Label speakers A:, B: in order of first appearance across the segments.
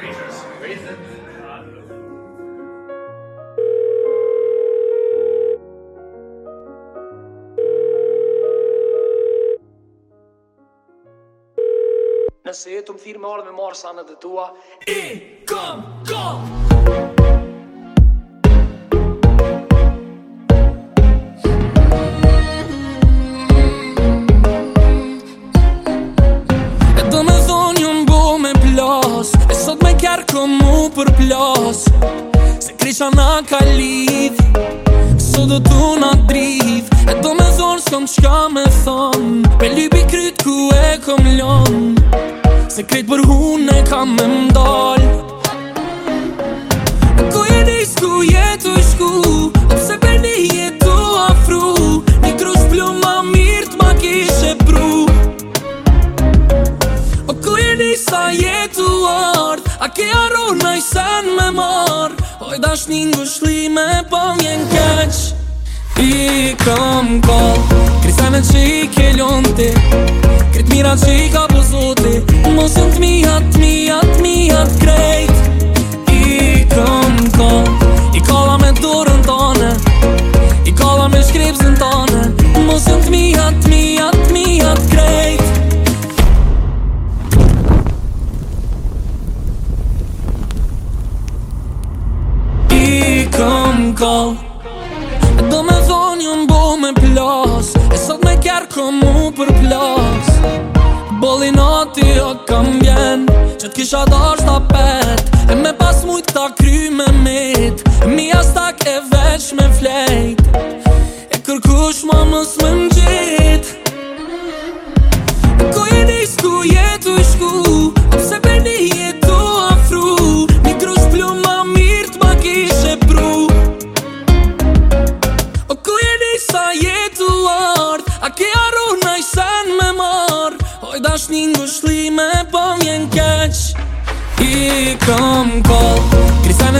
A: Nëse e të më thirë me orë me marë sa në dhe tua I, kom, kom njerë këmu për plos Se krisha nga ka lidh Kësë do t'u na drith E do me zonë s'kom qka me thon Pe lybi kryt ku e këm lon Se krejt për hun e ka me mdall e di jetu i shku Pse për një jetu afru Një krus ma mirë t'ma kishe pru O ku e sa jetu ardh A ke arru në i sen me mar Oj dash një ngu me po njën keq I kam kol Kri që i ke ti Kri të mira që i ka pëzuti Mosën të mi hatë, mi hatë, mi krejt I kam kol kall E do me thonë jo bo me plas E sot me kjerë ko mu për plas Bolin ati o kam bjen Që t'kisha dar s'ta pet E me pas mujt ta kry me mit E mi as tak e veç me flejt E kërkush ma më në gjit E ku i disku jetu i shkull dash një ngushli me po mjen keq I kom kol Krisa me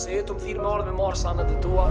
A: se jetëm të më orë me morë sa në të tua.